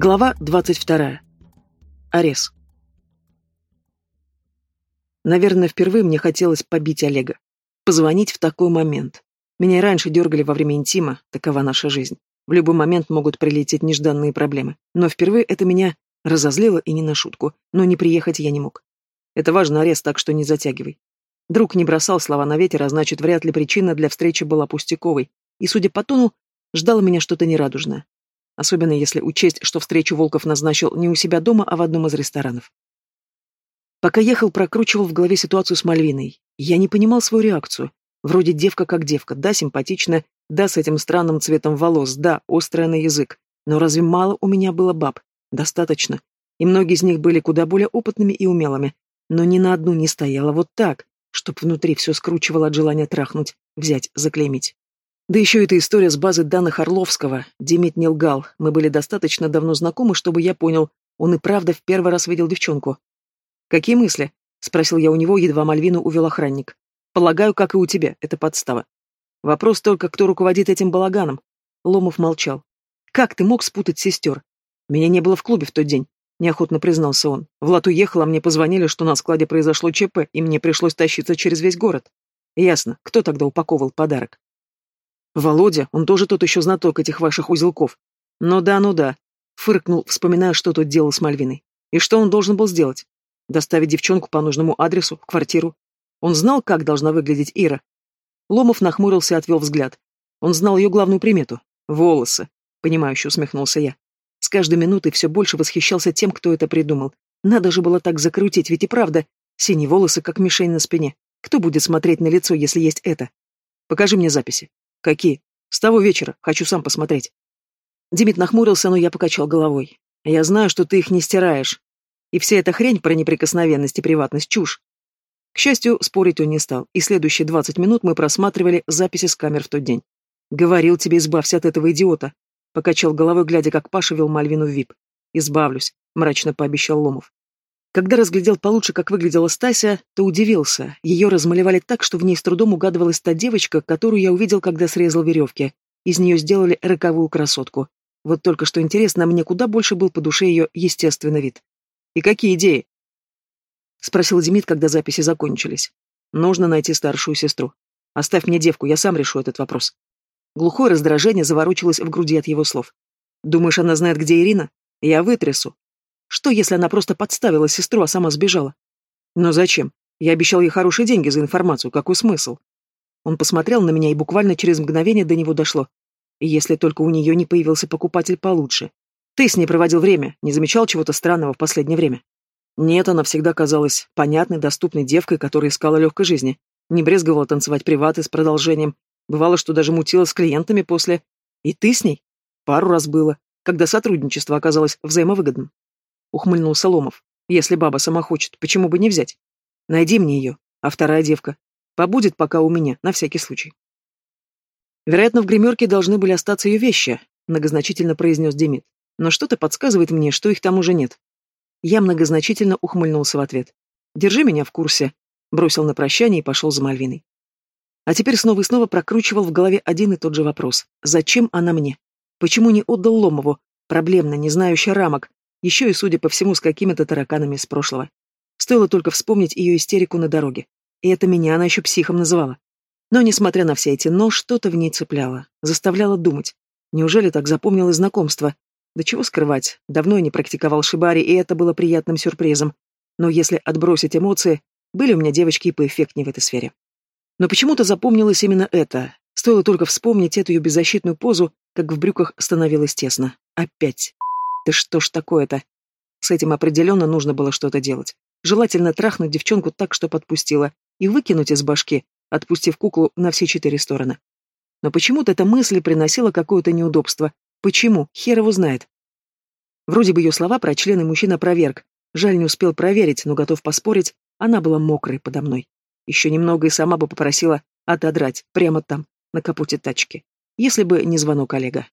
Глава 22. Арес. Наверное, впервые мне хотелось побить Олега. Позвонить в такой момент. Меня и раньше дергали во время интима, такова наша жизнь. В любой момент могут прилететь нежданные проблемы. Но впервые это меня разозлило и не на шутку. Но не приехать я не мог. Это важно, Арес, так что не затягивай. Друг не бросал слова на ветер, а значит, вряд ли причина для встречи была пустяковой. И, судя по тону, ждало меня что-то нерадужное. Особенно если учесть, что встречу Волков назначил не у себя дома, а в одном из ресторанов. Пока ехал, прокручивал в голове ситуацию с Мальвиной. Я не понимал свою реакцию. Вроде девка как девка, да, симпатичная, да, с этим странным цветом волос, да, острая на язык. Но разве мало у меня было баб? Достаточно. И многие из них были куда более опытными и умелыми. Но ни на одну не стояла вот так, чтоб внутри все скручивало от желания трахнуть, взять, заклеймить. Да еще эта история с базы данных Орловского. Демид не лгал. Мы были достаточно давно знакомы, чтобы я понял, он и правда в первый раз видел девчонку. «Какие мысли?» — спросил я у него, едва Мальвину увел охранник. «Полагаю, как и у тебя, это подстава. Вопрос только, кто руководит этим балаганом?» Ломов молчал. «Как ты мог спутать сестер? Меня не было в клубе в тот день», — неохотно признался он. «Влад уехал, а мне позвонили, что на складе произошло ЧП, и мне пришлось тащиться через весь город. Ясно, кто тогда упаковывал подарок?» Володя, он тоже тот еще знаток этих ваших узелков. Ну да, ну да. Фыркнул, вспоминая, что тут делал с Мальвиной. И что он должен был сделать? Доставить девчонку по нужному адресу, в квартиру. Он знал, как должна выглядеть Ира. Ломов нахмурился и отвел взгляд. Он знал ее главную примету — волосы. Понимающе усмехнулся я. С каждой минутой все больше восхищался тем, кто это придумал. Надо же было так закрутить, ведь и правда. Синие волосы, как мишень на спине. Кто будет смотреть на лицо, если есть это? Покажи мне записи. Какие? С того вечера. Хочу сам посмотреть. Демид нахмурился, но я покачал головой. Я знаю, что ты их не стираешь. И вся эта хрень про неприкосновенность и приватность — чушь. К счастью, спорить он не стал, и следующие двадцать минут мы просматривали записи с камер в тот день. «Говорил тебе, избавься от этого идиота», — покачал головой, глядя, как Паша вел Мальвину в ВИП. «Избавлюсь», — мрачно пообещал Ломов. Когда разглядел получше, как выглядела Стася, то удивился. Ее размалевали так, что в ней с трудом угадывалась та девочка, которую я увидел, когда срезал веревки. Из нее сделали роковую красотку. Вот только что интересно, мне куда больше был по душе ее естественный вид. «И какие идеи?» — спросил Демид, когда записи закончились. «Нужно найти старшую сестру. Оставь мне девку, я сам решу этот вопрос». Глухое раздражение заворочилось в груди от его слов. «Думаешь, она знает, где Ирина? Я вытрясу. Что, если она просто подставила сестру, а сама сбежала? Но зачем? Я обещал ей хорошие деньги за информацию, какой смысл? Он посмотрел на меня, и буквально через мгновение до него дошло. Если только у нее не появился покупатель получше. Ты с ней проводил время, не замечал чего-то странного в последнее время? Нет, она всегда казалась понятной, доступной девкой, которая искала легкой жизни. Не брезговала танцевать приваты с продолжением. Бывало, что даже мутила с клиентами после. И ты с ней? Пару раз было, когда сотрудничество оказалось взаимовыгодным. — ухмыльнулся Ломов. «Если баба сама хочет, почему бы не взять? Найди мне ее, а вторая девка. Побудет пока у меня, на всякий случай». «Вероятно, в гримерке должны были остаться ее вещи», — многозначительно произнес Демид. «Но что-то подсказывает мне, что их там уже нет». Я многозначительно ухмыльнулся в ответ. «Держи меня в курсе», — бросил на прощание и пошел за Мальвиной. А теперь снова и снова прокручивал в голове один и тот же вопрос. Зачем она мне? Почему не отдал Ломову? Проблемно, не знающая рамок, еще и, судя по всему, с какими-то тараканами из прошлого. Стоило только вспомнить ее истерику на дороге. И это меня она еще психом называла. Но, несмотря на все эти «но», что-то в ней цепляло, заставляло думать. Неужели так запомнилось знакомство? Да чего скрывать, давно я не практиковал шибари, и это было приятным сюрпризом. Но если отбросить эмоции, были у меня девочки и поэффектнее в этой сфере. Но почему-то запомнилось именно это. Стоило только вспомнить эту ее беззащитную позу, как в брюках становилось тесно. Опять. Да что ж такое-то? С этим определенно нужно было что-то делать. Желательно трахнуть девчонку так, что подпустила, и выкинуть из башки, отпустив куклу на все четыре стороны. Но почему-то эта мысль приносила какое-то неудобство. Почему? Хер его знает. Вроде бы ее слова про члены мужчина проверк. Жаль, не успел проверить, но готов поспорить, она была мокрой подо мной. Еще немного и сама бы попросила отодрать, прямо там, на капоте тачки. Если бы не звонок Олега.